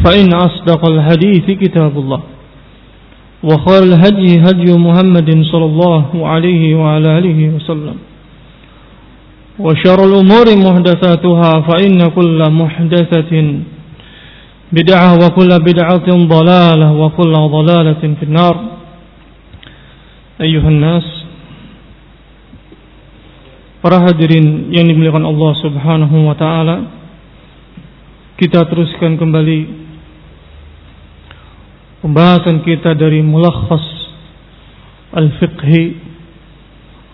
فإن أصدق الحديث كتاب الله وخير الهدي هدي محمد صلى الله عليه وعلى آله وسلم وشر الأمور محدثاتها فإن كل محدثة بدعة وكل بدعة ضلالة وكل ضلالة في النار أيها الناس Para hadirin yang dimuliakan Allah Subhanahu wa taala kita teruskan kembali pembahasan kita dari mulakhas al-fiqhi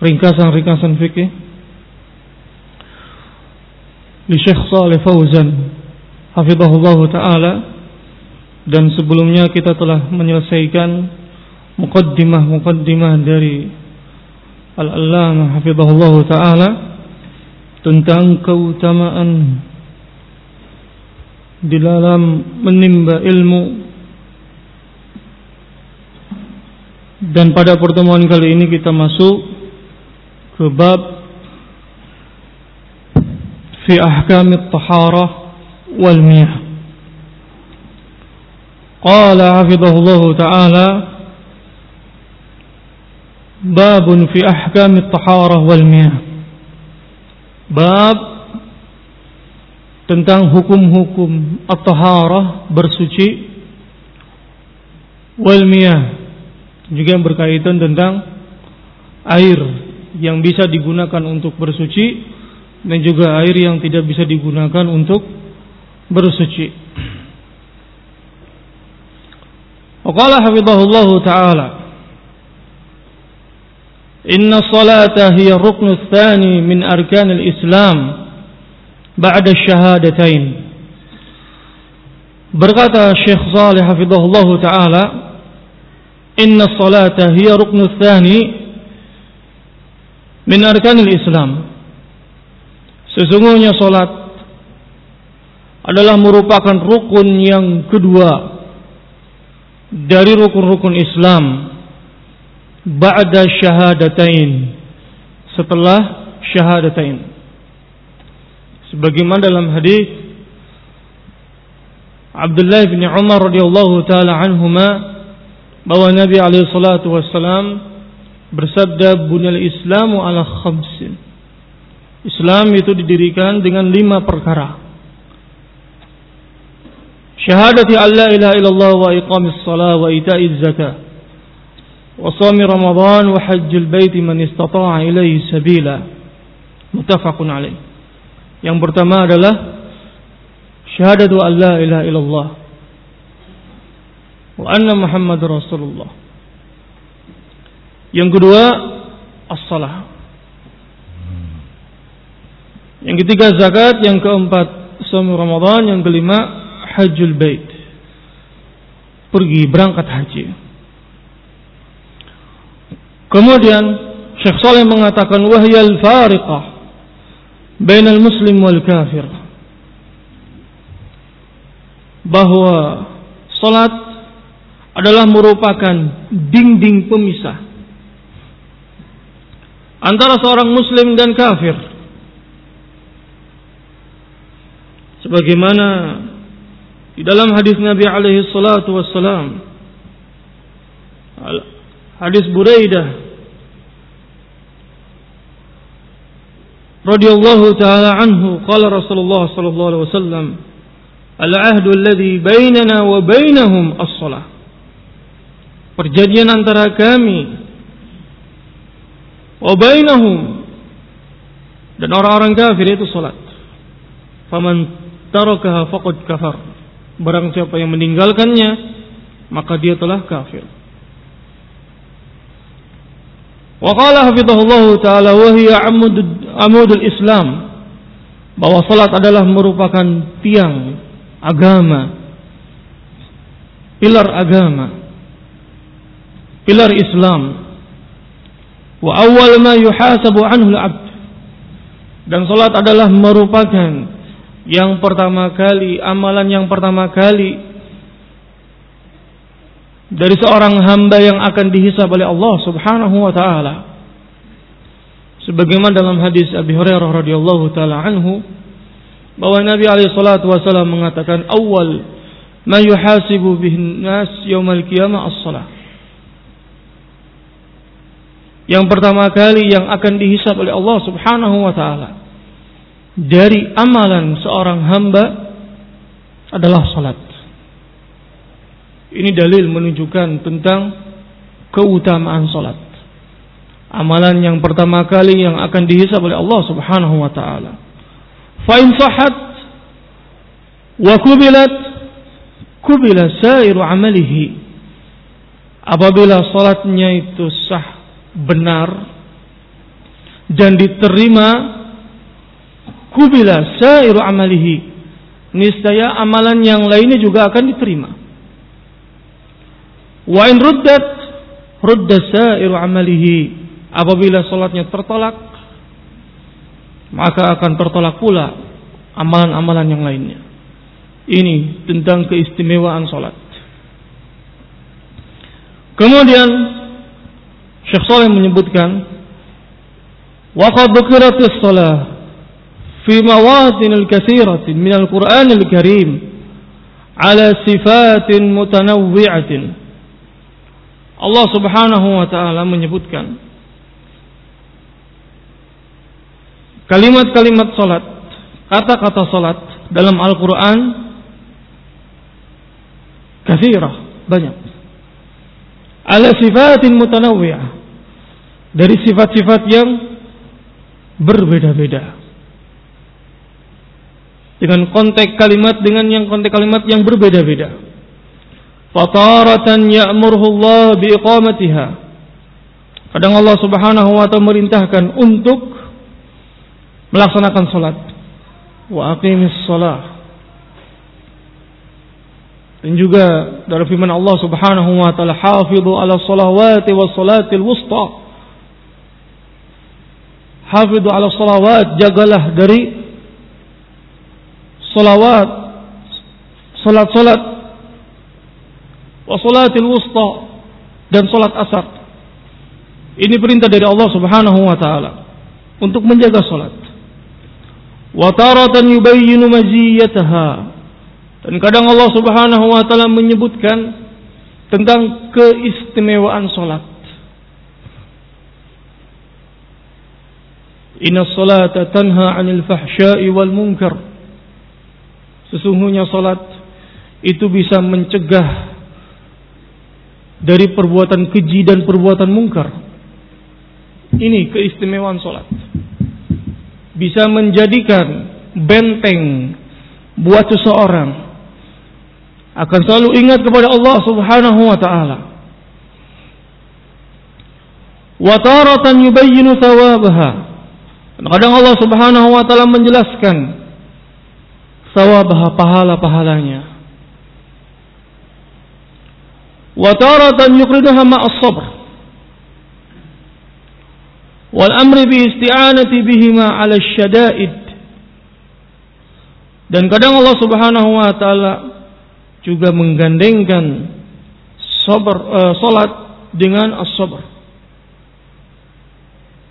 ringkasan-ringkasan fikih di Syekh Saleh Fauzan hafizahullah taala dan sebelumnya kita telah menyelesaikan mukaddimah-mukaddimah dari Al-Allamah hafizahullah taala tentang keutamaan di dalam menimba ilmu dan pada pertemuan kali ini kita masuk ke bab fi ahkam at-taharah wal miyah. Qala hafizahullah taala bab fi ahkam at-taharah wal miyah. Bab tentang hukum-hukum at-taharah bersuci wal miyah juga yang berkaitan tentang air yang bisa digunakan untuk bersuci dan juga air yang tidak bisa digunakan untuk bersuci. Waqala hafizahullah taala Inna salata hiya ruknu tsani min arkan al-Islam ba'da syahadatain. Berkata Syekh Saleh hafizahullah taala Inna salata hiya ruknu tsani min arkanil Islam. Sesungguhnya salat adalah merupakan rukun yang kedua dari rukun-rukun Islam ba'da syahadatain setelah syahadatain sebagaimana dalam hadis Abdullah bin Umar radhiyallahu taala anhuma bahwa Nabi alaihi salatu wassalam bersabda bunyal islamu ala khamsin. Islam itu didirikan dengan lima perkara. Syahadati alla ilaha illallah wa iqamis salah wa ita'iz zakah. Wa sami ramadan wa hajjul bait man istata'a ilaihi sabila. Muttafaqun alaih yang pertama adalah syahadatu alla ilaha illallah wa anna Muhammad Rasulullah. Yang kedua, as-salah. Yang ketiga zakat, yang keempat saum Ramadan, yang kelima hajjul bait. Pergi berangkat haji. Kemudian Syekh Saleh mengatakan wahyal fariqah bainal muslim wal kafir. Bahwa salat adalah merupakan dinding pemisah antara seorang muslim dan kafir. Sebagaimana di dalam hadis Nabi alaihi salatu wassalam hadis Buraidah radhiyallahu taala anhu qala Rasulullah sallallahu alaihi wasallam al-ahdu alladhi bainana wa bainahum as-salah perjanjian antara kami wa bainahum dan orang-orang kafir itu salat. Faman tarakaha faqad kafar. Barang siapa yang meninggalkannya maka dia telah kafir. Wa qala hafizahullah taala wa hiya amudul Islam bahwa salat adalah merupakan tiang agama pilar agama pilar Islam wa awwal ma yuhasabu anhu al-'abd dan salat adalah merupakan yang pertama kali, amalan yang pertama kali dari seorang hamba yang akan dihisab oleh Allah Subhanahu wa taala. Sebagaimana dalam hadis Abi Hurairah radhiyallahu taala anhu bahwa Nabi alaihi salatu wasallam mengatakan awal ma yuhasibu bihin nas yaumal qiyamah as-salah. Yang pertama kali yang akan dihisab oleh Allah Subhanahu wa taala dari amalan seorang hamba adalah salat. Ini dalil menunjukkan tentang keutamaan salat. Amalan yang pertama kali yang akan dihisab oleh Allah Subhanahu wa taala. Fa in sahhat wa kubilat kubila sairu amalihi. Apabila salatnya itu sah benar dan diterima kubila sairu amalihi. Niscaya amalan yang lainnya juga akan diterima. Wa in ruddat rudda sairu amalihi. Apabila salatnya tertolak maka akan tertolak pula amalan-amalan yang lainnya. Ini tentang keistimewaan salat kemudian Syekh Saleh menyebutkan wa qad dhukiratis shalah fi mawatinil katsiratin minal Qur'anil Karim ala sifatin mutanawwi'atin. Allah Subhanahu wa taala menyebutkan kalimat-kalimat salat kata-kata salat dalam Al-Qur'an kathirah, banyak. Ala sifatin mutanawwi'ah. Dari sifat-sifat yang berbeda-beda dengan konteks kalimat dengan yang konteks kalimat yang berbeda-beda. Fataratan ya'muruhu Allah biiqamatiha. Kadang Allah Subhanahu wa taala merintahkan untuk melaksanakan salat. Wa aqimis shalah. Dan juga dari firman Allah Subhanahu wa taala hafizu ala salawati was salatil wusta. Hafizu ala salawat jagalah dari salawat salat-salat wa salatil wusta dan salat asar. Ini perintah dari Allah Subhanahu wa taala untuk menjaga salat. Wa taratan yubayyinu maziyataha dan kadang Allah Subhanahu wa taala menyebutkan tentang keistimewaan salat Inna salata tanha 'anil fahsya'i wal munkar Sesungguhnya salat itu bisa mencegah dari perbuatan keji dan perbuatan mungkar. Ini keistimewaan salat. Bisa menjadikan benteng buat seseorang akan selalu ingat kepada Allah Subhanahu wa taala. Wa taratan yubayyinu thawabaha. Kadang Allah Subhanahu wa taala menjelaskan sawabah pahala-pahalanya. Wa taratan yuqriduha ma'as sabr. Wal amri bi isti'anati bihima 'ala syada'id. Dan kadang Allah Subhanahu wa taala juga menggandengkan sabar uh, salat dengan as-sabr.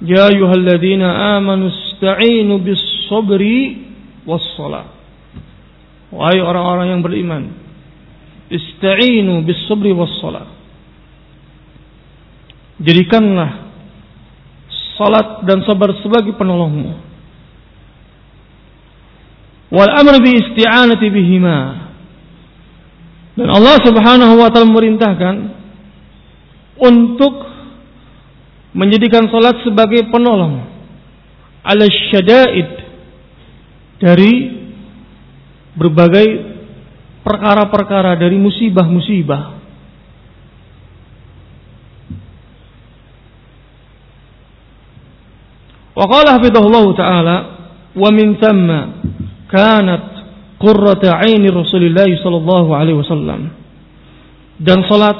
Ya ayyuhalladzina amanu ista'inu bis-sabri was-salat. Wahai orang-orang yang beriman, ista'inu bis-sabri was-salat. Jadikanlah salat dan sabar sebagai penolongmu. Wal amr bi isti'anati bihima. Dan Allah Subhanahu wa taala memerintahkan untuk menjadikan salat sebagai penolong ala syada'id dari berbagai perkara-perkara dari musibah-musibah. Wa qala taala wa min thamma kanat qurrata aini Rasulullah sallallahu alaihi wasallam. Dan salat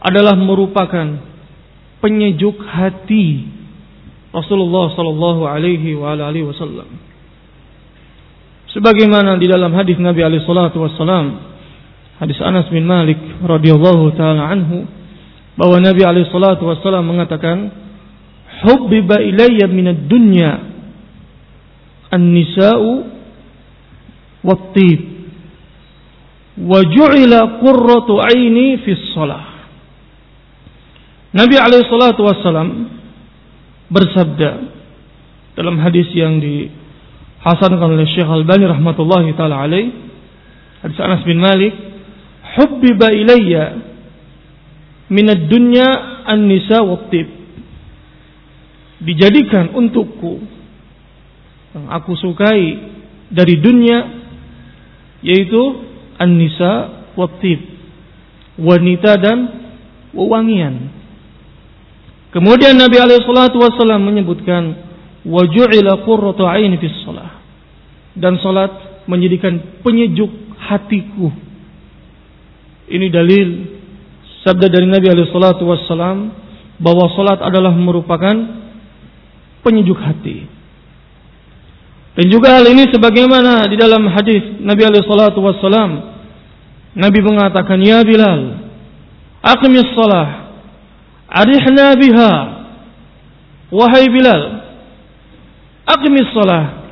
adalah merupakan penyejuk hati Rasulullah sallallahu alaihi wa alihi wasallam. Sebagaimana di dalam hadis Nabi alaihi salatu wasallam hadis Anas bin Malik radhiyallahu taala anhu bahwa Nabi alaihi salatu wasallam mengatakan hubbiba ilayya minad dunya an-nisa'u wat-tib wa ju'ila qurratu 'aini fi shalah Nabi alaihi salatu wassalam bersabda dalam hadis yang dihasankan oleh Syekh Al-Albani rahmatullahi taala alaih hadis Anas bin Malik hubbiba ilayya minad dunya an-nisa wat-tib. Dijadikan untukku yang aku sukai dari dunia yaitu an-nisa wattib wanita dan wewangian kemudian Nabi alaihi wasallam menyebutkan wa ju'ila qurratu aini shalah dan salat menjadikan penyejuk hatiku. Ini dalil sabda dari Nabi alaihi wasallam bahwa salat adalah merupakan penyejuk hati. Dan juga hal ini sebagaimana di dalam hadis Nabi alaihi salatu wassalam. Nabi mengatakan ya Bilal aqimis salah arihna biha. Wahai Bilal aqimis salah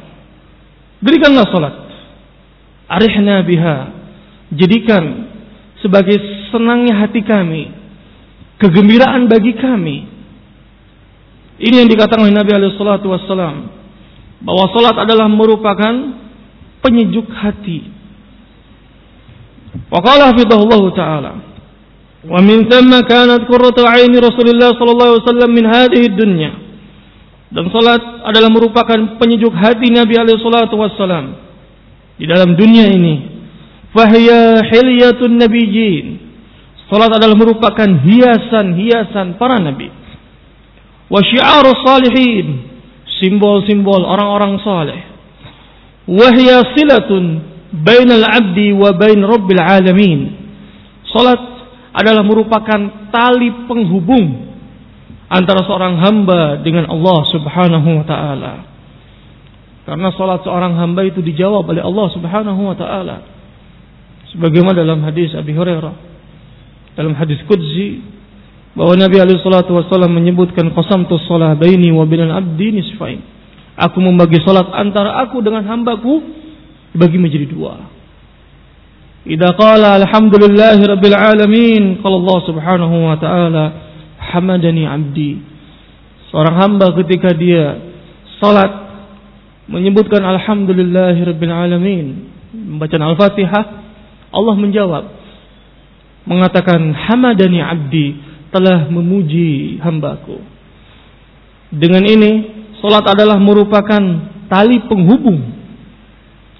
berikanlah salat. Arihna biha jadikan sebagai senangnya hati kami kegembiraan bagi kami. Ini yang dikatakan oleh Nabi alaihi salatu wassalam bahwa salat adalah merupakan penyejuk hati. Wa qala taala wa min thamma kanat qurratu aini Rasulullah sallallahu alaihi wasallam min hadhihi dunya. Dan salat adalah merupakan penyejuk hati Nabi alaihi salatu wassalam di dalam dunia ini. Fahiya hilyatun nabiyyin. Salat adalah merupakan hiasan-hiasan para nabi wa syi'aru salihin simbol-simbol orang-orang saleh. Wa hiya silatun bainal abdi wa bain rabbil alamin. Salat adalah merupakan tali penghubung antara seorang hamba dengan Allah Subhanahu wa taala. Karena salat seorang hamba itu dijawab oleh Allah Subhanahu wa taala. Sebagaimana dalam hadis Abi Hurairah dalam hadis qudsi bahwa Nabi alaihi salatu wasallam menyebutkan qasamtu shalah baini wa bainal abdi nisfain. Aku membagi salat antara aku dengan hambaku bagi menjadi dua. Idza qala alhamdulillahi rabbil alamin qala Allah subhanahu wa taala hamadani abdi. Seorang hamba ketika dia salat menyebutkan alhamdulillahi rabbil alamin membaca Al-Fatihah Allah menjawab mengatakan hamadani abdi telah memuji hambaku. Dengan ini, solat adalah merupakan tali penghubung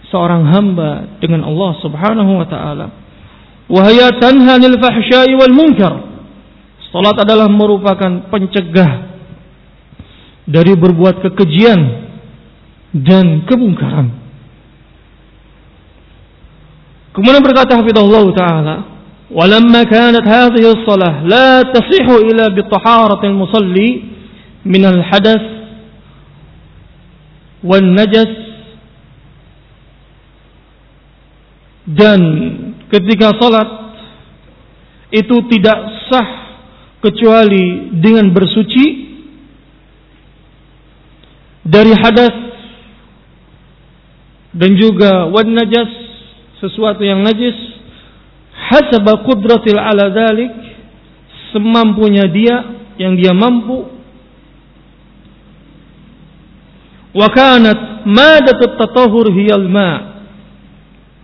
seorang hamba dengan Allah Subhanahu wa taala. Wahaya tanha lil fahsya'i wal munkar. Salat adalah merupakan pencegah dari berbuat kekejian dan kemungkaran. Kemudian berkata Hafizahullah taala, ولما كانت هذه الصلاة لا تصح إلا بطهارة المصلي من الحدث والنجس dan ketika salat itu tidak sah kecuali dengan bersuci dari hadas dan juga wan najas sesuatu yang najis hasaba qudratil ala dhalik semampunya dia yang dia mampu. Wa kanat madat at-tatahhur hiyal ma.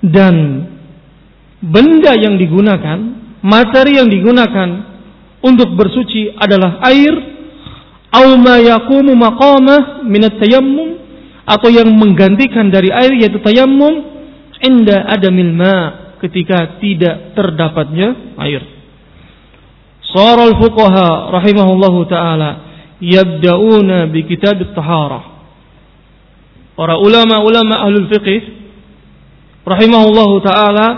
Dan benda yang digunakan materi yang digunakan untuk bersuci adalah air au ma yaqumu maqamah min tayammum atau yang menggantikan dari air yaitu tayammum inda adamil ma ketika tidak terdapatnya air. Saral fuqaha rahimahullahu taala yabda'una bi kitab at-taharah. Para ulama-ulama ahlul fiqih rahimahullahu taala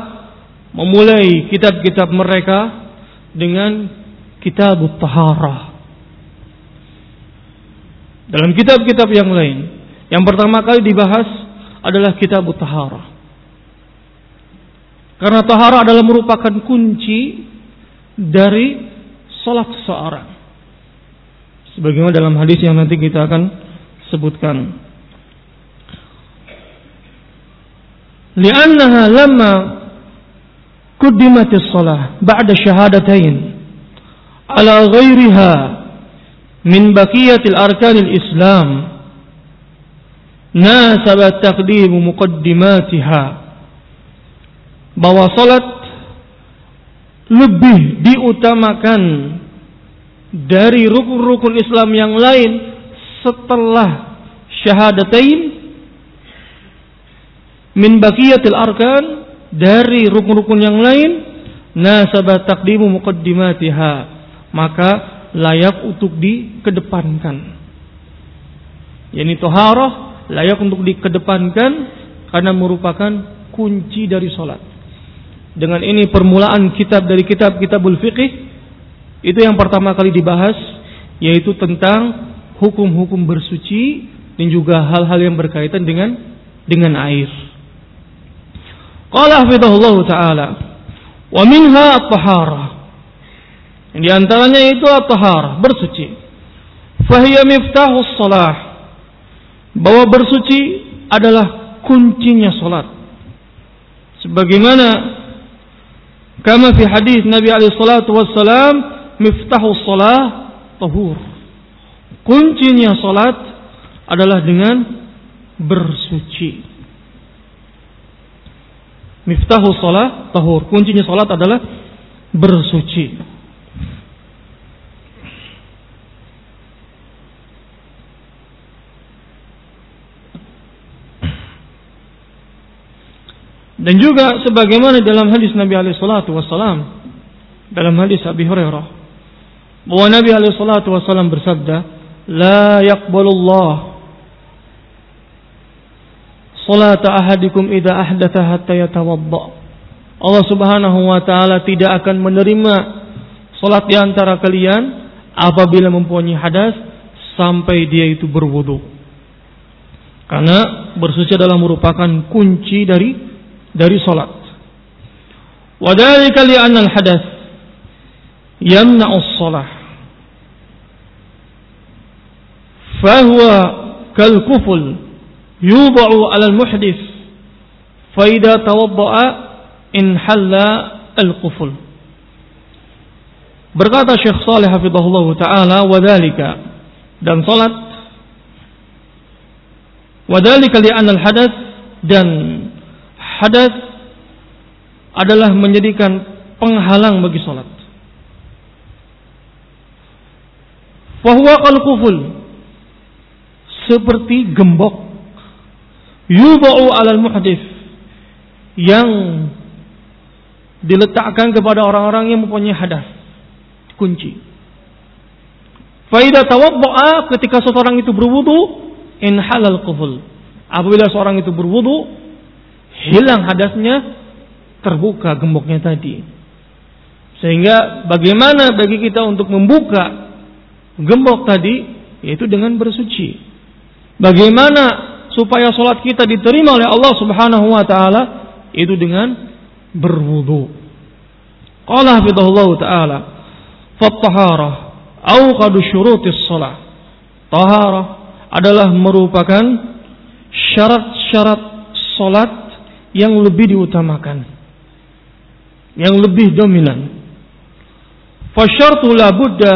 memulai kitab-kitab mereka dengan kitab taharah. Dalam kitab-kitab yang lain, yang pertama kali dibahas adalah kitab taharah. Karena taharah adalah merupakan kunci dari salat seorang. Sebagaimana dalam hadis yang nanti kita akan sebutkan. Liannaha lama quddimatis salah ba'da syahadatain ala ghairiha min baqiyatil arkanil Islam nasabat taqdim muqaddimatiha bahwa salat lebih diutamakan dari rukun-rukun Islam yang lain setelah syahadatain min baqiyatil arkan dari rukun-rukun yang lain nasabat taqdimu muqaddimatiha maka layak untuk dikedepankan. Yani toharoh layak untuk dikedepankan karena merupakan kunci dari sholat. Dengan ini permulaan kitab dari kitab kitabul fiqih itu yang pertama kali dibahas yaitu tentang hukum-hukum bersuci dan juga hal-hal yang berkaitan dengan dengan air. Qala hafidhahullah taala wa minha at-taharah di antaranya itu at-tahar, bersuci. Fahiya miftahus salah. Bahwa bersuci adalah kuncinya salat. Sebagaimana kama fi hadis Nabi alaihi salatu wassalam miftahus salah tahur. Kuncinya salat adalah dengan bersuci. Miftahus salah tahur. Kuncinya salat adalah bersuci. Dan juga sebagaimana dalam hadis Nabi alaihi salatu wasallam dalam hadis Abi Hurairah bahwa Nabi alaihi salatu wasallam bersabda, "La yaqbalullah salata ahadikum idza ahdatha hatta yatawadda." Allah Subhanahu wa taala tidak akan menerima salat di antara kalian apabila mempunyai hadas sampai dia itu berwudu. Karena bersuci adalah merupakan kunci dari dari salat. Wadhalika li'anna al-hadath yamna'u as-salah. Fahuwa kal-kuful yudha'u 'ala al-muhdith fa idza tawadda'a in halla al-kuful. Berkata Syekh Saleh hafizahullah taala wadhalika dan salat wadhalika li'anna al-hadath dan hadas adalah menjadikan penghalang bagi sholat. Fahuwa kal kuful seperti gembok yubau alal muhdif yang diletakkan kepada orang-orang yang mempunyai hadas kunci. Faidah tawaddu'a ketika seseorang itu berwudu in halal kuful. Apabila seorang itu berwudu hilang hadasnya, terbuka gemboknya tadi. Sehingga bagaimana bagi kita untuk membuka gembok tadi? Yaitu dengan bersuci. Bagaimana supaya sholat kita diterima oleh Allah subhanahu wa ta'ala? Itu dengan berwudu. Qala hafidhullah ta'ala. Fattaharah awqadu syurutis salat. Taharah adalah merupakan syarat-syarat salat yang lebih diutamakan. Yang lebih dominan. Fasyartu la budda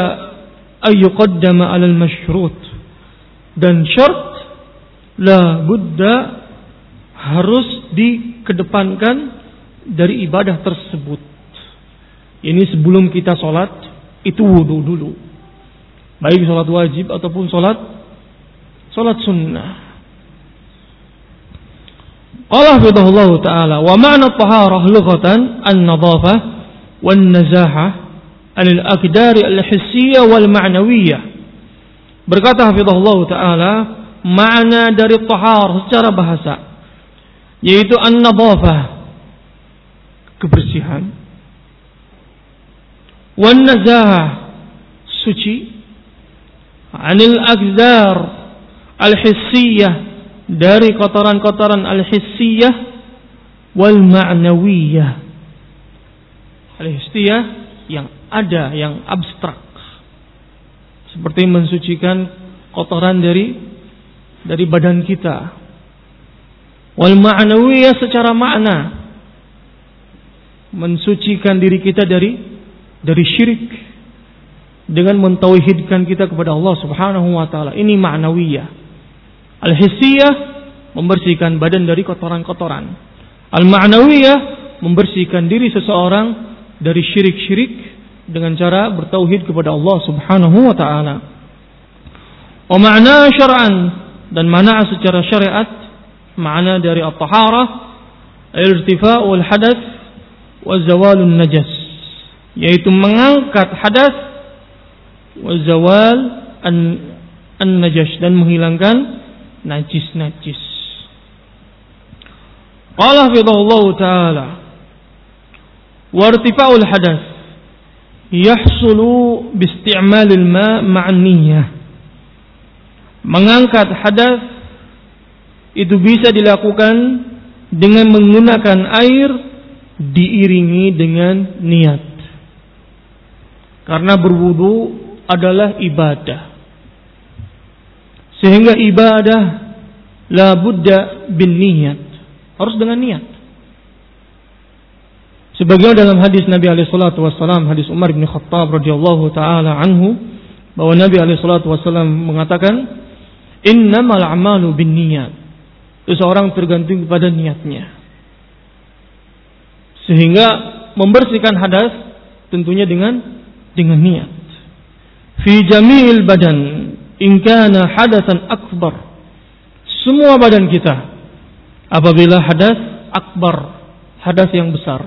ayyuqaddama 'ala al-masyrut. Dan syarat la budda harus dikedepankan dari ibadah tersebut. Ini sebelum kita sholat itu wudhu dulu. Baik sholat wajib ataupun sholat sholat sunnah. Allah Allah taala wa ma'na taharah lughatan an-nadhafah wan nazahah anil aqdari al-hissiyah wal ma'nawiyah. Berkata hafizahullah taala makna dari tahar secara bahasa yaitu an-nadhafah kebersihan wan nazahah suci anil aqdar al-hissiyah dari kotoran-kotoran al-hissiyah wal ma'nawiyah al-hissiyah yang ada yang abstrak seperti mensucikan kotoran dari dari badan kita. Wal ma'nawiyah secara makna mensucikan diri kita dari dari syirik dengan mentauhidkan kita kepada Allah Subhanahu wa taala. Ini ma'nawiyah. Al-hissiyah membersihkan badan dari kotoran-kotoran. Al-ma'nawiyah membersihkan diri seseorang dari syirik-syirik dengan cara bertauhid kepada Allah Subhanahu wa taala. Wa ma'na syar'an dan mana secara syariat makna dari at-taharah irtifa'ul hadath wa zawalun najas yaitu mengangkat hadas wa zawal an, an najas dan menghilangkan najis-najis. Qala Allah taala wa irtifa'ul hadath yahsulu bi isti'malil ma' ma'an niyyah Mengangkat hadas itu bisa dilakukan dengan menggunakan air diiringi dengan niat. Karena berwudu adalah ibadah. Sehingga ibadah la budda bin niat. Harus dengan niat. Sebagaimana dalam hadis Nabi alaihi salatu wasallam, hadis Umar bin Khattab radhiyallahu taala anhu bahwa Nabi alaihi salatu wasallam mengatakan Innamal a'malu bin niat. Seseorang tergantung pada niatnya. Sehingga membersihkan hadas tentunya dengan dengan niat. Fi jami'il badan in kana hadasan akbar. Semua badan kita apabila hadas akbar, hadas yang besar.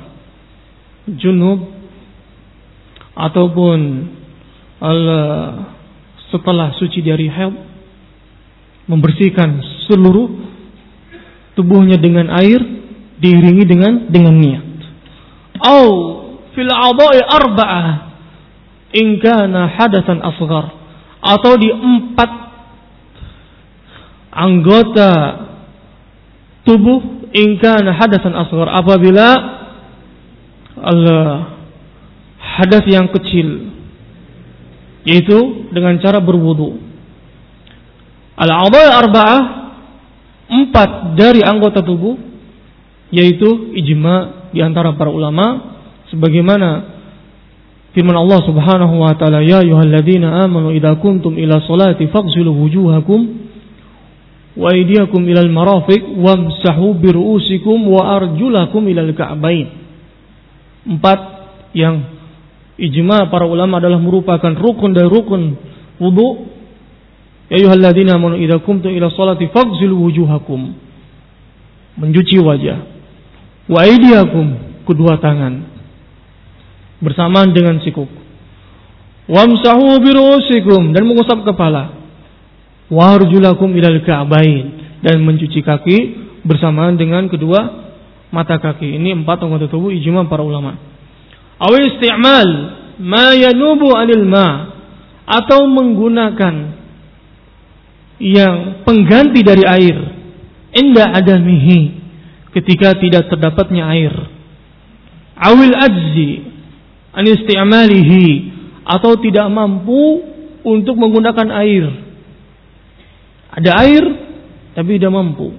Junub ataupun setelah suci dari haid membersihkan seluruh tubuhnya dengan air diiringi dengan dengan niat. Au fil arba'ah in kana hadatsan asghar atau di empat anggota tubuh in kana hadatsan asghar. Apabila Allah hadas yang kecil yaitu dengan cara berwudu. Al-a'dha arba'ah empat dari anggota tubuh yaitu ijma di antara para ulama sebagaimana firman Allah Subhanahu wa taala ya ayyuhalladzina amanu idza kuntum ila salati faghsilu wujuhakum wa aydiyakum ilal marafiq wamsahu bi ru'usikum wa arjulakum ilal ka'bain empat yang ijma para ulama adalah merupakan rukun dari rukun wudu Ya ayyuhalladzina amanu idza qumtum ila sholati faghsilu wujuhakum. Mencuci wajah. Wa aydiyakum kedua tangan. Bersamaan dengan sikuk. Wamsahu birusikum dan mengusap kepala. Wa arjulakum ilal ka'bain dan mencuci kaki bersamaan dengan kedua mata kaki. Ini empat anggota tubuh ijma para ulama. Awi isti'mal ma yanubu anil ma atau menggunakan yang pengganti dari air inda adamihi ketika tidak terdapatnya air awil ajzi an isti'malihi atau tidak mampu untuk menggunakan air. Ada air tapi tidak mampu.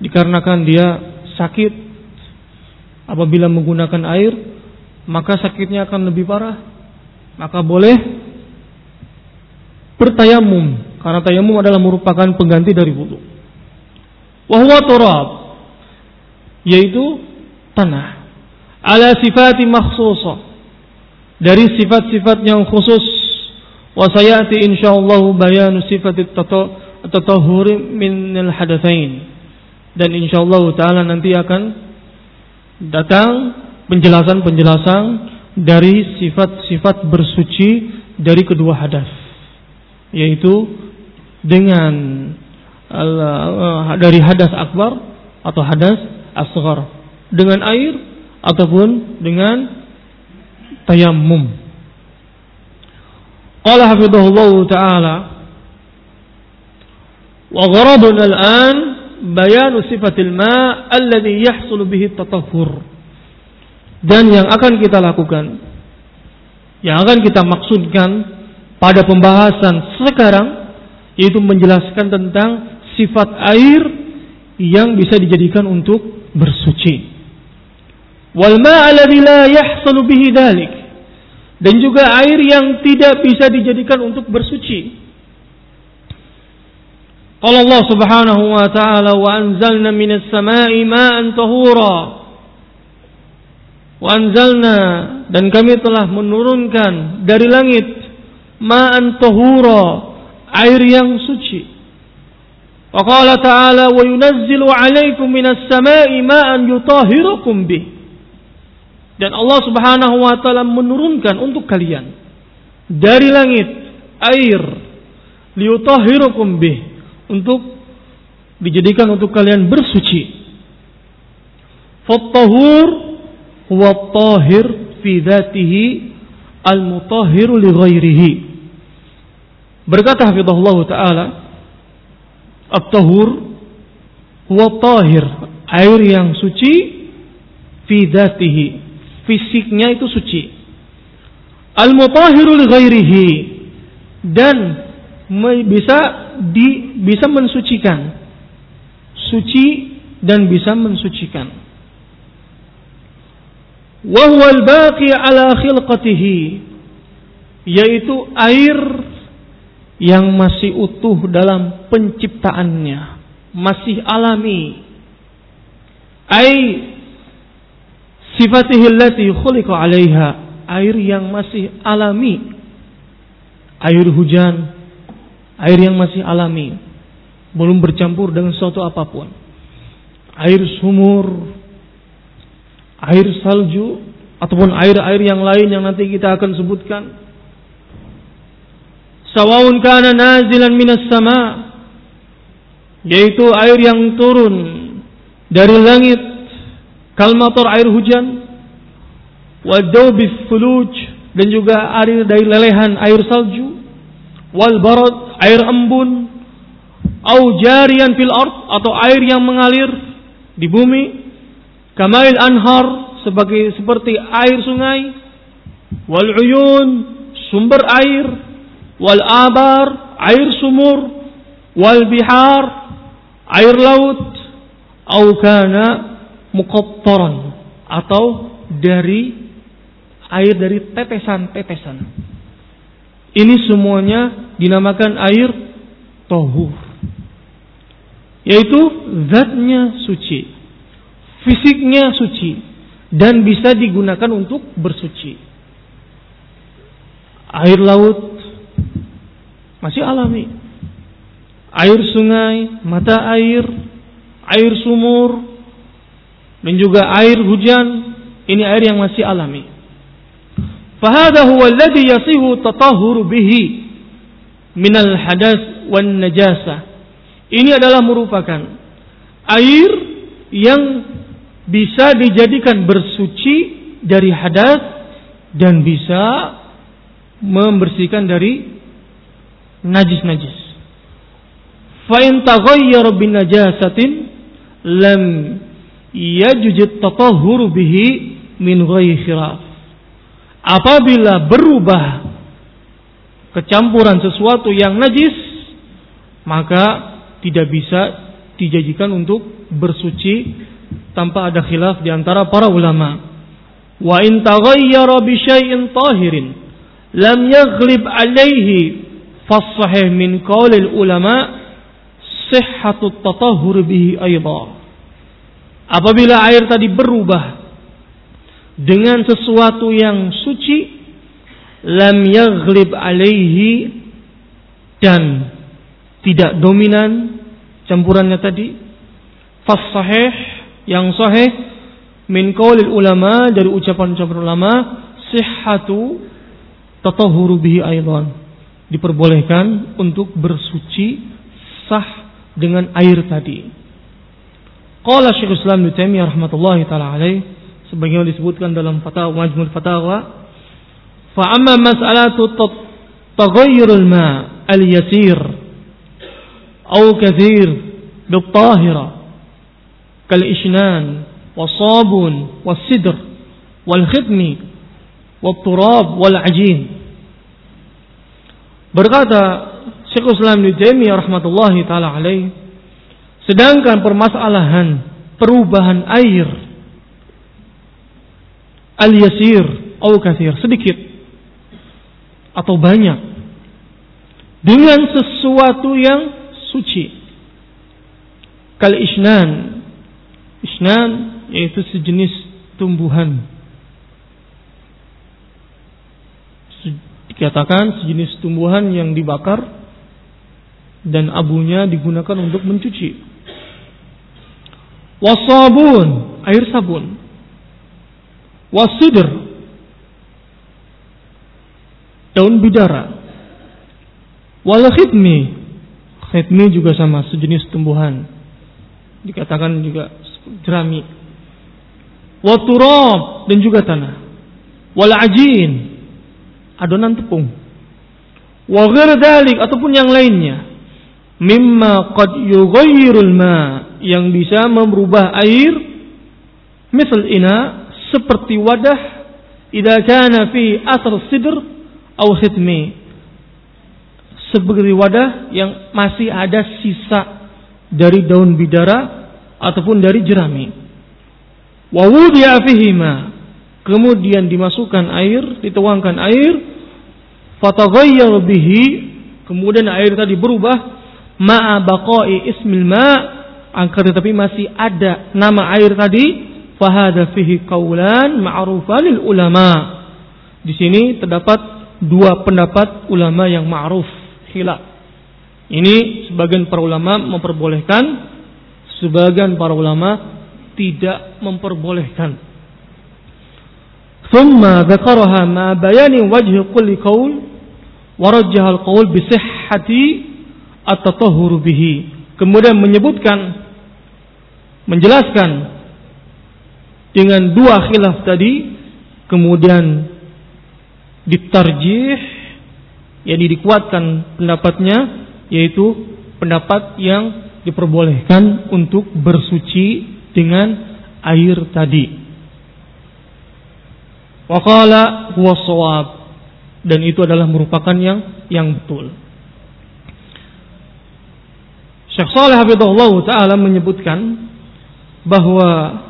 Dikarenakan dia sakit apabila menggunakan air, maka sakitnya akan lebih parah. Maka boleh bertayamum karena tayamum adalah merupakan pengganti dari wudhu. Wahwa turab yaitu tanah ala sifati makhsusah dari sifat-sifat yang khusus. Wa sayati insyaallah bayanu sifat at-tatahhur min al-hadatsain dan insyaallah taala nanti akan datang penjelasan-penjelasan dari sifat-sifat bersuci dari kedua hadas. Yaitu dengan uh, dari hadas akbar atau hadas asghar. Dengan air ataupun dengan tayammum. Qala hafidhahullah taala wa gharaduna al-an bayan sifatil ma alladhi yahsul bihi tatahhur. Dan yang akan kita lakukan yang akan kita maksudkan pada pembahasan sekarang yaitu menjelaskan tentang sifat air yang bisa dijadikan untuk bersuci. Wal ma'alladhi la yahsulu bihi. Dan juga air yang tidak bisa dijadikan untuk bersuci. Qala Allah Subhanahu wa taala wa anzalna minas sama'i ma'an tahura. Wa anzalna dan kami telah menurunkan dari langit ma'an tahura, air yang suci. Wa qala ta'ala wa yunazzilu 'alaikum minas sama'i ma'an yutahhirukum bih. Dan Allah Subhanahu wa taala menurunkan untuk kalian dari langit air liutahhirukum bih untuk dijadikan untuk kalian bersuci. Fattahur huwa tahir fi dzatihi al-mutahhiru li ghairihi. Berkata hafizahullah taala, At-tahur huwa tahir, air yang suci fi dzatihi fisiknya itu suci. Al-mutahhiru li ghairihi dan bisa di bisa mensucikan. Suci dan bisa mensucikan. Wa huwa al-baqi ala khilqatihi yaitu air yang masih utuh dalam penciptaannya, masih alami. Ai sifatihi allati khuliqa 'alaiha. Air yang masih alami. Air hujan. Air yang masih alami. Belum bercampur dengan sesuatu apa pun. Air sumur. Air salju. Ataupun air-air yang lain yang nanti kita akan sebutkan. Sawa'un kana nazilan minas sama. Yaitu air yang turun dari langit kalmator air hujan, wadawbis fuluj dan juga air dari lelehan air salju, wal barad air embun, au jarian fil ard atau air yang mengalir di bumi, kamail anhar sebagai seperti air sungai, wal uyun sumber air, wal abar air sumur, wal bihar air laut, au kana mukotoran atau dari air dari tetesan-tetesan. Ini semuanya dinamakan air tohur. Yaitu zatnya suci. Fisiknya suci. Dan bisa digunakan untuk bersuci. Air laut masih alami. Air sungai, mata air, air sumur, dan juga air hujan ini air yang masih alami. Fahada huwa alladhi yasihu tatahhur bihi minal hadas wan najasa. Ini adalah merupakan air yang bisa dijadikan bersuci dari hadas dan bisa membersihkan dari najis-najis. Fa in bin najasatin lam yajujud tatahhuru bihi min. Apabila berubah kecampuran sesuatu yang najis, maka tidak bisa dijadikan untuk bersuci tanpa ada khilaf di antara para ulama. Wa in taghayyara bi syai'in tahirin lam yaghlib alaihi fasahih min qaulil ulama sihhatu tatahhur bihi aidan. Apabila air tadi berubah dengan sesuatu yang suci lam yaghlib alaihi dan tidak dominan campurannya tadi fas sahih yang sahih min qaulil ulama dari ucapan-ucapan ulama sihhatu tatahuru bihi aidan. Diperbolehkan untuk bersuci sah dengan air tadi qala Syekh Islam Ibnu Taimiyah rahmatullahi taala alaih sebagaimana disebutkan dalam fatwa Majmu' Fatawa فأما مسألة تغير الماء اليسير أو كثير بالطاهرة كالإشنان والصابون والسدر والختم والتراب والعجين berkata Syekhul Islam Ibnu Taimiyah rahmatullahi taala alaih sedangkan permasalahan perubahan air al-yasir atau kathir sedikit atau banyak dengan sesuatu yang suci. Kal isnan. Isnan yaitu sejenis tumbuhan. Dikatakan sejenis tumbuhan yang dibakar dan abunya digunakan untuk mencuci. Wasabun, air sabun. Wasidr, daun bidara. Wal khidmi. Juga sama sejenis tumbuhan. Dikatakan juga jerami. Wa turab dan juga tanah. Wal ajin. Adonan tepung. Wa ataupun yang lainnya. Mimma qad yughayyirul ma yang bisa merubah air misal ina seperti wadah idza kana fi asr sidr au khitmi. Seperti wadah yang masih ada sisa dari daun bidara ataupun dari jerami. Wa wudi'a fihima. Kemudian dimasukkan air, dituangkan air, fataghayyar bihi. Kemudian air tadi berubah. Ma'a baqa'i ismil ma' angker tetapi masih ada nama air tadi fahada fihi qaulan ma'rufan ulama. Di sini terdapat dua pendapat ulama yang ma'ruf khilaf. Ini sebagian para ulama memperbolehkan, sebagian para ulama tidak memperbolehkan. ثم ذكرها ما بيان وجه كل قول ورجح القول بصحة التطهر به. Kemudian menyebutkan menjelaskan dengan dua khilaf tadi kemudian ditarjih yakni dikuatkan pendapatnya yaitu pendapat yang diperbolehkan untuk bersuci dengan air tadi. Waqala huwa dan itu adalah merupakan yang yang betul. Syekh Saleh Habibullah taala menyebutkan bahwa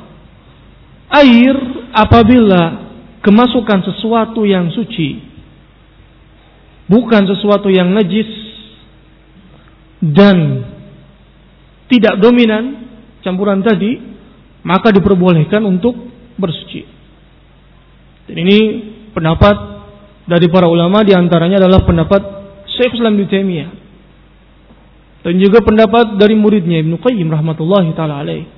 air apabila kemasukan sesuatu yang suci bukan sesuatu yang najis dan tidak dominan campuran tadi maka diperbolehkan untuk bersuci. Dan ini pendapat dari para ulama di antaranya adalah pendapat Syekh Islam Taimiyah dan juga pendapat dari muridnya Ibnu Qayyim rahmatullahi taala alaih.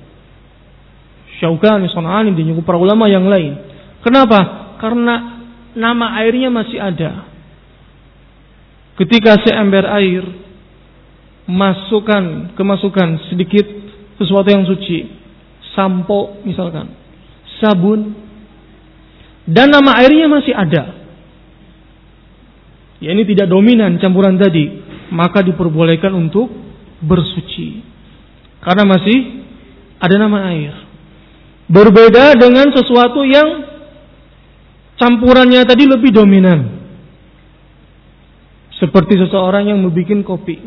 Syaukani, Sanani dan juga para ulama yang lain. Kenapa? Karena nama airnya masih ada. Ketika seember air masukkan kemasukan sedikit sesuatu yang suci, sampo misalkan, sabun, dan nama airnya masih ada. Ya ini tidak dominan campuran tadi, maka diperbolehkan untuk bersuci. Karena masih ada nama air. Berbeda dengan sesuatu yang campurannya tadi lebih dominan. Seperti seseorang yang membuat kopi.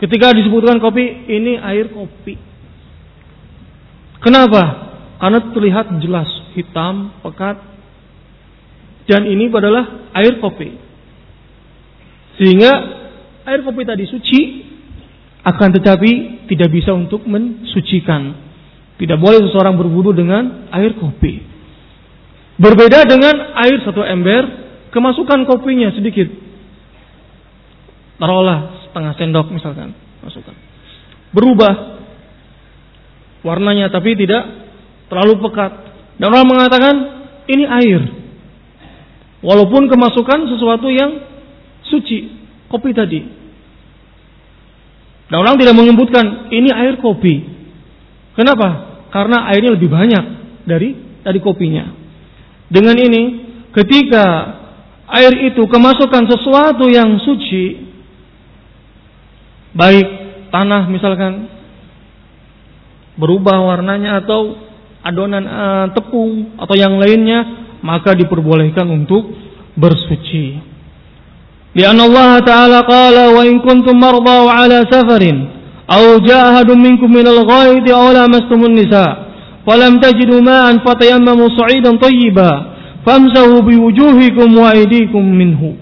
Ketika disebutkan kopi, ini air kopi. Kenapa? Karena terlihat jelas hitam, pekat. Dan ini adalah air kopi. Sehingga air kopi tadi suci, akan tetapi tidak bisa untuk mensucikan. Tidak boleh seseorang berwudu dengan air kopi. Berbeda dengan air satu ember, kemasukan kopinya sedikit. Taruhlah setengah sendok misalkan masukkan. Berubah warnanya tapi tidak terlalu pekat. Dan orang mengatakan ini air. Walaupun kemasukan sesuatu yang suci, kopi tadi. Dan orang tidak menyebutkan ini air kopi. Kenapa? Karena airnya lebih banyak dari dari kopinya. Dengan ini, ketika air itu kemasukan sesuatu yang suci, baik tanah misalkan berubah warnanya atau adonan uh, tepung atau yang lainnya maka diperbolehkan untuk bersuci. Ta'ala qala wa in kuntum marda wa ala safarin aw jahadun minkum min al-ghaid aw lamastumun nisa falam tajidu ma'an fatayammamu sa'idan tayyiba famsahu biwujuhikum wa aydikum minhu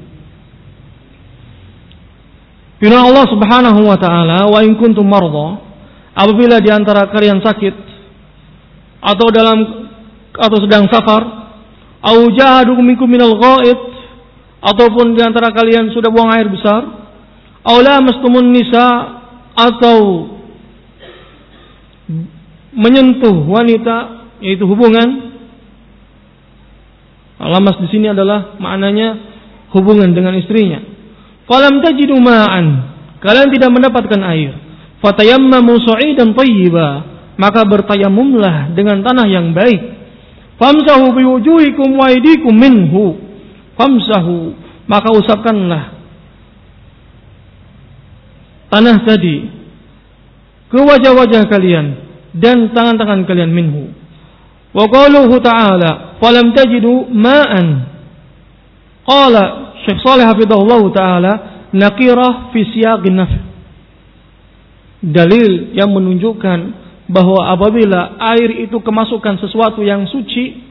Firman Allah Subhanahu wa taala, "Wa in kuntum marda" Apabila di antara kalian sakit atau dalam atau sedang safar, au jahadu minkum minal ghaid ataupun di antara kalian sudah buang air besar, au lamastumun nisa atau menyentuh wanita yaitu hubungan Lamas di sini adalah maknanya hubungan dengan istrinya. Falam tajidu ma'an. Kalian tidak mendapatkan air. Fatayammamu su'idan tayyiba. Maka bertayamumlah dengan tanah yang baik. Famsahu biwujuhikum wa minhu. Famsahu. Maka usapkanlah tanah tadi ke wajah-wajah kalian dan tangan-tangan kalian minhu. Wa qaluhu ta'ala, "Falam tajidu ma'an." Qala Syekh Saleh Hafizahullah Ta'ala nakirah fi siyaqin naf. Dalil yang menunjukkan bahwa apabila air itu kemasukan sesuatu yang suci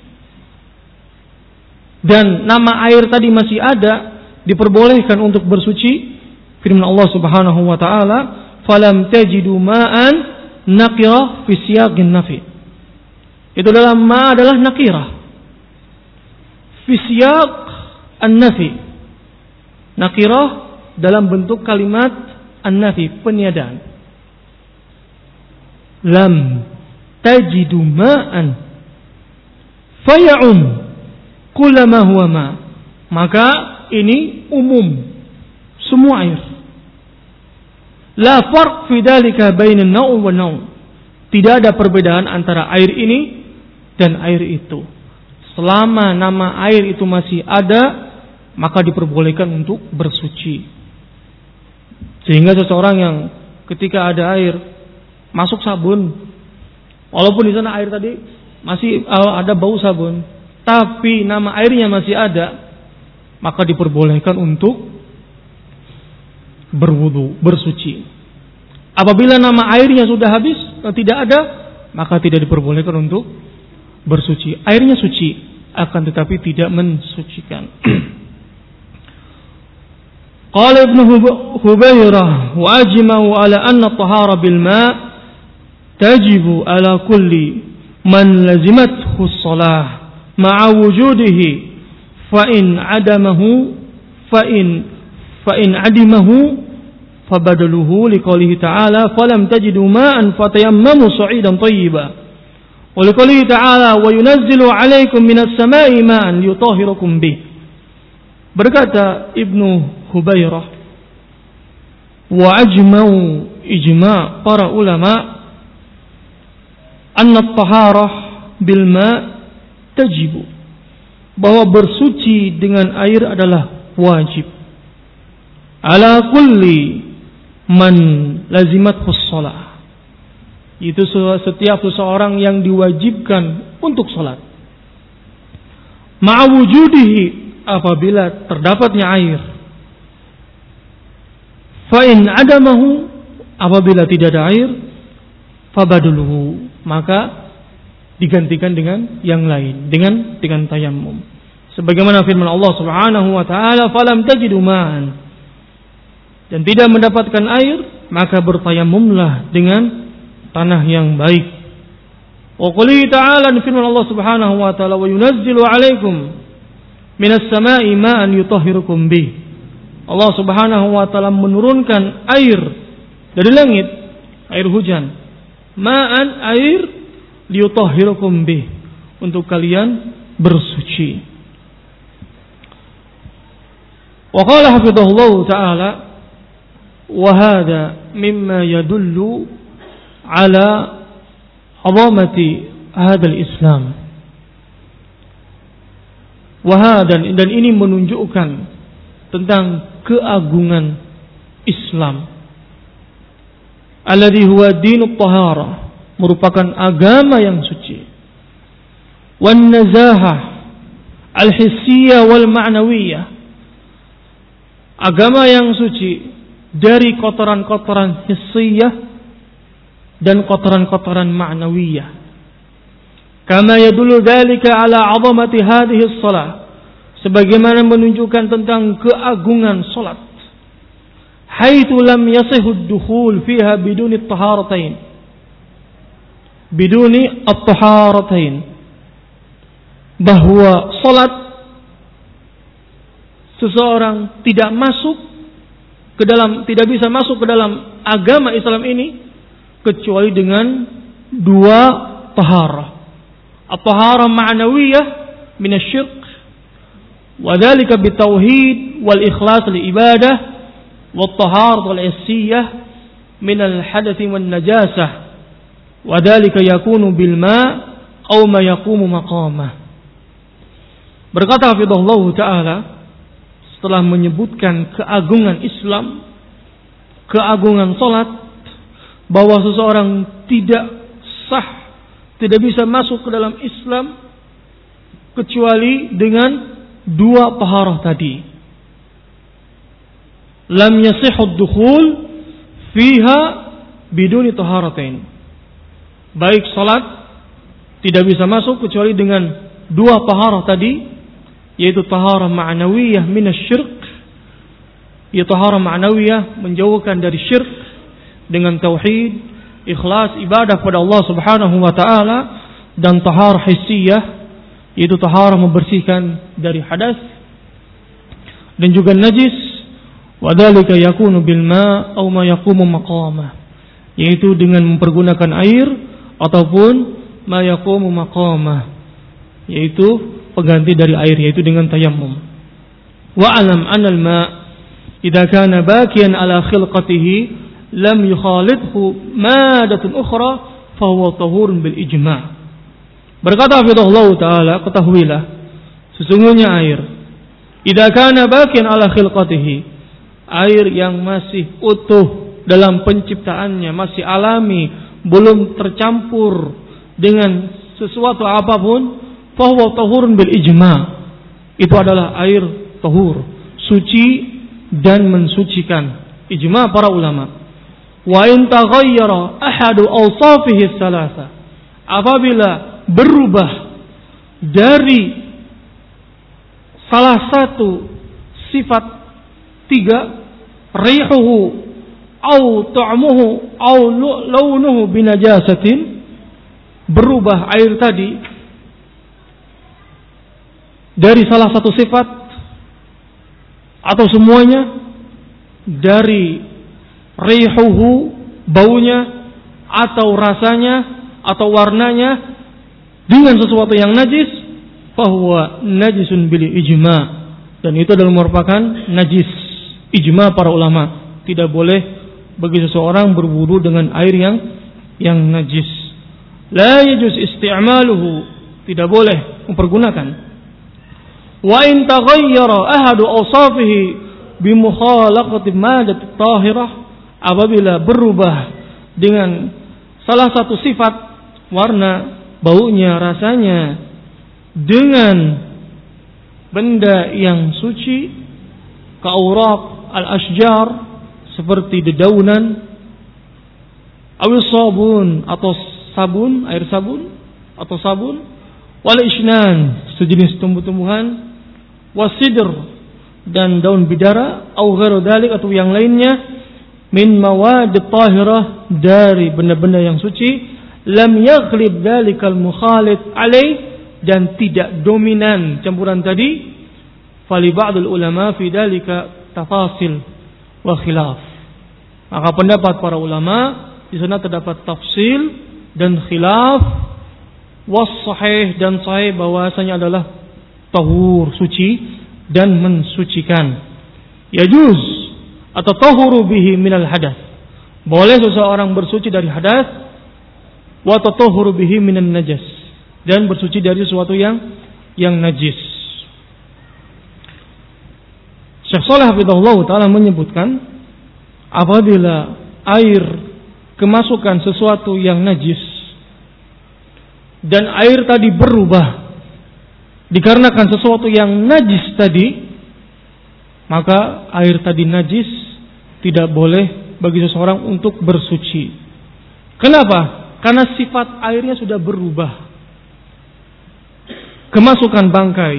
dan nama air tadi masih ada diperbolehkan untuk bersuci. Firman Allah Subhanahu wa taala falam tajidu ma'an nakirah fi siyaqin nafi. Itu dalam ma adalah nakirah fi siyaq an-nafi. Nakirah dalam bentuk kalimat an-nafi, peniadaan. Lam tajidu ma'an faya'um kullama huwa ma. Maka ini umum semua air. La farq fi dalika bainan naum wa naum. Tidak ada perbedaan antara air ini dan air itu. Selama nama air itu masih ada, maka diperbolehkan untuk bersuci. Sehingga seseorang yang ketika ada air masuk sabun, walaupun di sana air tadi masih eh, ada bau sabun, tapi nama airnya masih ada, maka diperbolehkan untuk berwudu, bersuci. Apabila nama airnya sudah habis, eh, tidak ada, maka tidak diperbolehkan untuk bersuci. Airnya suci, akan tetapi tidak mensucikan. Qala Ibnu Hubairah wa ajma'u ala anna tahara bil ma' tajibu ala kulli man lazimathu shalah مع وجوده فإن عدمه فإن فإن عدمه فبدله لقوله تعالى فلم تجدوا ماء فتيمموا صعيدا طيبا. ولقوله تعالى وينزل عليكم من السماء ماء ليطهركم به. berkata Ibnu Hubairah wa ajmau ijma para ulama bil ma tajibu. Bahwa bersuci dengan air adalah wajib. Ala kulli man lazimat shalah itu setiap seseorang yang diwajibkan untuk salat. Ma'awujudihi apabila terdapatnya air. Fa'in adamahu apabila tidak ada air, fabaduluhu. Maka digantikan dengan yang lain dengan dengan tayamum. Sebagaimana firman Allah Subhanahu wa taala, "Falam tajidu ma'an." Dan tidak mendapatkan air, maka bertayamumlah dengan tanah yang baik. Wa quli ta'ala firman Allah Subhanahu wa taala, "Wa yunazzilu 'alaikum minas sama'i ma'an yutahhirukum bih." Allah Subhanahu wa taala menurunkan air dari langit, air hujan. Ma'an air liyutahhirukum bih untuk kalian bersuci. Wa qala hafidhahullah taala wa hadha mimma yadullu ala azamati hadzal Islam. Wah dan ini menunjukkan tentang keagungan Islam. Alladhi huwa dinut tahara merupakan agama yang suci. Wan nazahah al-hissiyah wal ma'nawiyah. Agama yang suci dari kotoran-kotoran hissiyah dan kotoran-kotoran ma'nawiyah. Kama yadullu dzalika ala 'azamati hadhihi shalah. Sebagaimana menunjukkan tentang keagungan salat. Haitsu lam yasihu ad-dukhul fiha biduni at-taharatain. Biduni at-taharatain. Bahwa salat seseorang tidak masuk ke dalam tidak bisa masuk ke dalam agama Islam ini kecuali dengan dua taharah. At-taharah ma'nawiyah min asyirk wa dhalika bitauhid wal ikhlas li ibadah wa taharah wal hissiyah min al hadath wan najasah wa dhalika yakunu bil ma' aw ma yaqumu maqamah. Berkata Hafizahullah Ta'ala setelah menyebutkan keagungan Islam, keagungan salat, bahwa seseorang tidak sah, tidak bisa masuk ke dalam Islam kecuali dengan dua taharah tadi. Lam yasihud dukhul fiha biduni taharatain. Baik salat tidak bisa masuk kecuali dengan dua taharah tadi yaitu taharah ma'nawiyah minasyirk yaitu taharah ma'nawiyah menjauhkan dari syirk dengan tauhid, ikhlas ibadah kepada Allah Subhanahu wa taala dan tahar hissiyah yaitu tahar membersihkan dari hadas dan juga najis. Wadhalika yakunu bil ma' ma yaqumu yaitu dengan mempergunakan air ataupun ma yaqumu maqama yaitu pengganti dari air yaitu dengan tayammum. Wa alam anal ma idza kana bakiyan ala khilqatihi lam yukhalidhu madatun ukhra fahuwa tahurun bil ijma' berkata Hafizahullah taala ketahuilah sesungguhnya air idza kana bakin ala khilqatihi air yang masih utuh dalam penciptaannya masih alami belum tercampur dengan sesuatu apa pun fahuwa tahurun bil ijma' itu adalah air tahur suci dan mensucikan. Ijma para ulama. Wa in taghayyara ahadu awsafihi salasa apabila berubah dari salah satu sifat tiga rihuhu au ta'muhu au launuhu binajasatin. Berubah air tadi dari salah satu sifat atau semuanya dari rihuhu baunya atau rasanya atau warnanya dengan sesuatu yang najis bahwa najisun bil ijma. Dan itu adalah merupakan najis ijma para ulama. Tidak boleh bagi seseorang berwudu dengan air yang yang najis. La yajuz isti'maluhu. Tidak boleh mempergunakan. Wa in taghayyara ahadu awsafihi bi mukhalaqati madat tahirah. Apabila berubah dengan salah satu sifat warna, baunya, rasanya dengan benda yang suci kauraq al-ashjar seperti dedaunan awil sabun atau sabun air sabun atau sabun wal isnan sejenis tumbuh-tumbuhan wasidr dan daun bidara au dalik atau yang lainnya min mawad tahirah dari benda-benda yang suci lam yaghlib dalikal mukhalid alaih dan tidak dominan campuran tadi fali ba'dul ulama fi dalika tafasil wa khilaf maka pendapat para ulama di sana terdapat tafsil dan khilaf was sahih dan sahih bahwasanya adalah tahur suci dan mensucikan. Yajuz atau tahuru bihi minal hadas. Boleh seseorang bersuci dari hadas wa tatahuru bihi minan najas. Dan bersuci dari sesuatu yang yang najis. Syekh Saleh Hafizahullah Ta'ala menyebutkan apabila air kemasukan sesuatu yang najis dan air tadi berubah dikarenakan sesuatu yang najis tadi maka air tadi najis tidak boleh bagi seseorang untuk bersuci. Kenapa? Karena sifat airnya sudah berubah kemasukan bangkai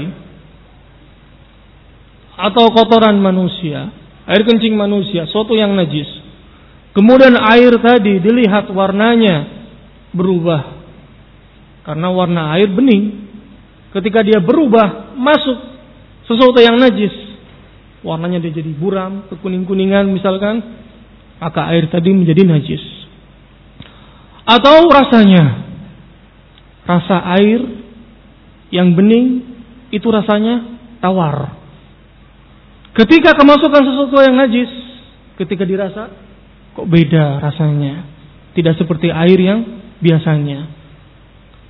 atau kotoran manusia, air kencing manusia, suatu yang najis. Kemudian air tadi dilihat warnanya berubah. Karena warna air bening. Ketika dia berubah, masuk sesuatu yang najis. Warnanya dia jadi buram, kekuning-kuningan misalkan. Maka air tadi menjadi najis. Atau rasanya. Rasa air yang bening itu rasanya tawar. Ketika kemasukan sesuatu yang najis, ketika dirasa kok beda rasanya. Tidak seperti air yang biasanya.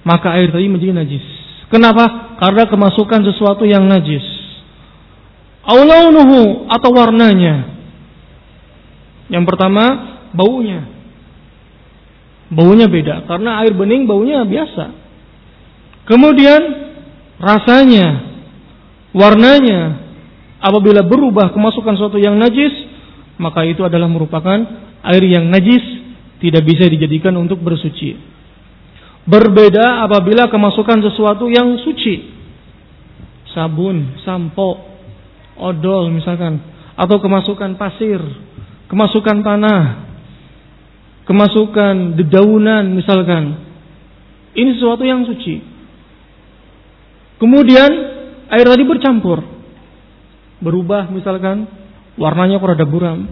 Maka air tadi menjadi najis. Kenapa? Karena kemasukan sesuatu yang najis. Aulaunuhu atau warnanya. Yang pertama, baunya. Baunya beda karena air bening baunya biasa. Kemudian rasanya, warnanya, apabila berubah kemasukan suatu yang najis, maka itu adalah merupakan air yang najis, tidak bisa dijadikan untuk bersuci. Berbeda apabila kemasukan sesuatu yang suci. Sabun, sampo, odol misalkan. Atau kemasukan pasir, kemasukan tanah, kemasukan dedaunan misalkan. Ini sesuatu yang suci. Kemudian air tadi bercampur. Berubah misalkan warnanya kok ada buram.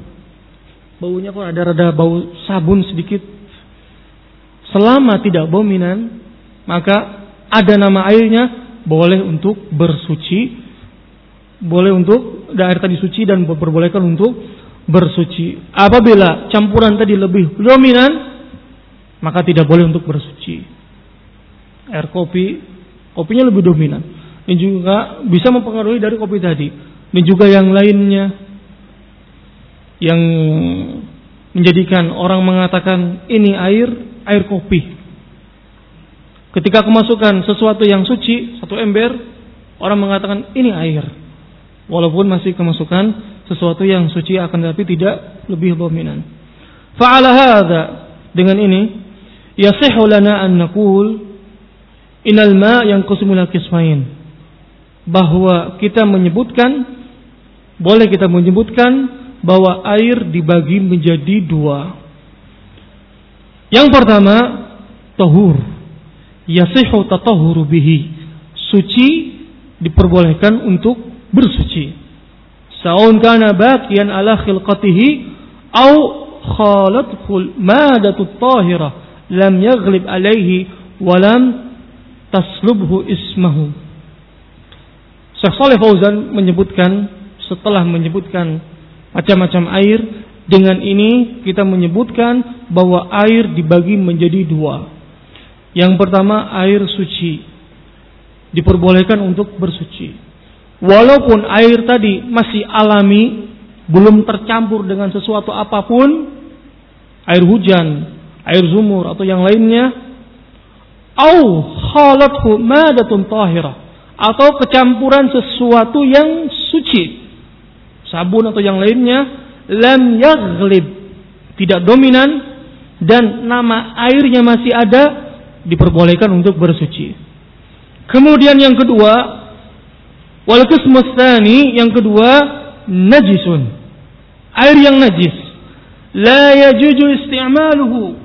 Baunya kok ada rada bau sabun sedikit. Selama tidak dominan, maka ada nama airnya boleh untuk bersuci, boleh untuk air tadi suci dan diperbolehkan untuk bersuci. Apabila campuran tadi lebih dominan, maka tidak boleh untuk bersuci. Air kopi Kopinya lebih dominan. Dan juga bisa mempengaruhi dari kopi tadi. Dan juga yang lainnya. Yang menjadikan orang mengatakan ini air, air kopi. Ketika kemasukan sesuatu yang suci, satu ember, orang mengatakan ini air. Walaupun masih kemasukan sesuatu yang suci akan tetapi tidak lebih dominan. Fa'ala hadza dengan ini yasihu lana an naqul Inal ma yang kismain. Bahwa kita menyebutkan, boleh kita menyebutkan bahwa air dibagi menjadi dua. Yang pertama, tahur. Yasihu tatahuru bihi. Suci diperbolehkan untuk bersuci. Sa'un kana baqiyan ala khilqatihi au khalatul madatu tahirah lam yaghlib alaihi walam taslubhu ismahu. Syekh Saleh Fauzan menyebutkan setelah menyebutkan macam-macam air dengan ini kita menyebutkan bahwa air dibagi menjadi dua. Yang pertama air suci diperbolehkan untuk bersuci. Walaupun air tadi masih alami, belum tercampur dengan sesuatu apa pun, air hujan, air sumur atau yang lainnya, au khalathu madatun tahirah atau kecampuran sesuatu yang suci sabun atau yang lainnya lam yaghlib. Tidak dominan dan nama airnya masih ada diperbolehkan untuk bersuci. Kemudian yang kedua wal qismus yang kedua najisun. Air yang najis. La yajuju isti'maluhu.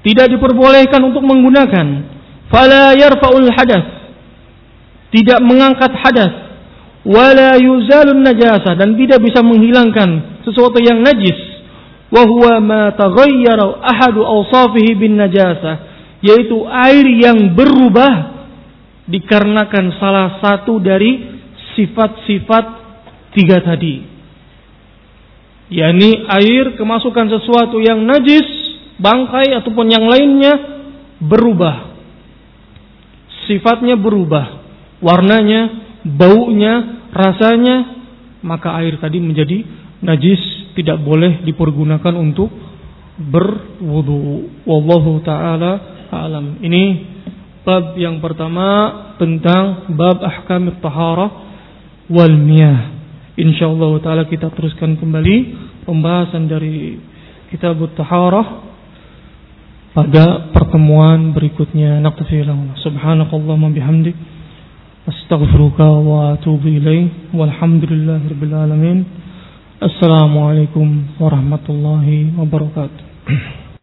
Tidak diperbolehkan untuk menggunakan. Fala yarfa'ul hadas. Tidak mengangkat hadas wala yuzalun najasa. Dan tidak bisa menghilangkan sesuatu yang najis. Wa huwa ma taghayyara ahadu awsafihi bin najasa. Yaitu air yang berubah dikarenakan salah satu dari sifat-sifat tiga tadi. Yakni air kemasukan sesuatu yang najis, bangkai ataupun yang lainnya berubah. Sifatnya berubah, warnanya, baunya, rasanya, maka air tadi menjadi najis, tidak boleh dipergunakan untuk berwudu. Wallahu taala alam. Ini bab yang pertama tentang bab ahkam taharah wal miyah. Insyaallah taala kita teruskan kembali pembahasan dari kitab taharah pada pertemuan berikutnya. Naqtafi Subhanakallahumma bihamdik astaghfiruka wa atubu ilaik walhamdulillahirabbil alamin. Assalamualaikum warahmatullahi wabarakatuh.